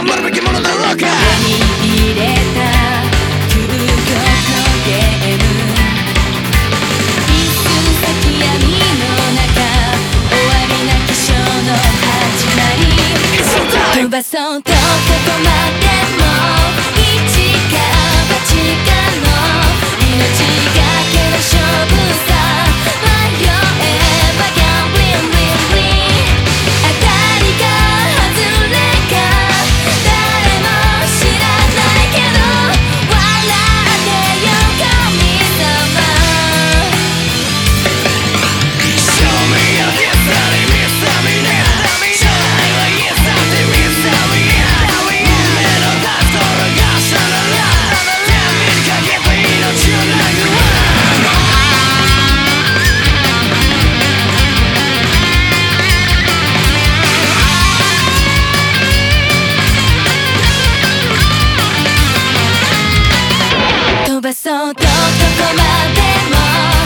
頑張るべきものだろうか。手に入れた究極のゲーム。一寸先闇の中終わりなきショーの始まり。飛ばそうとここまでもばそうとどこまでも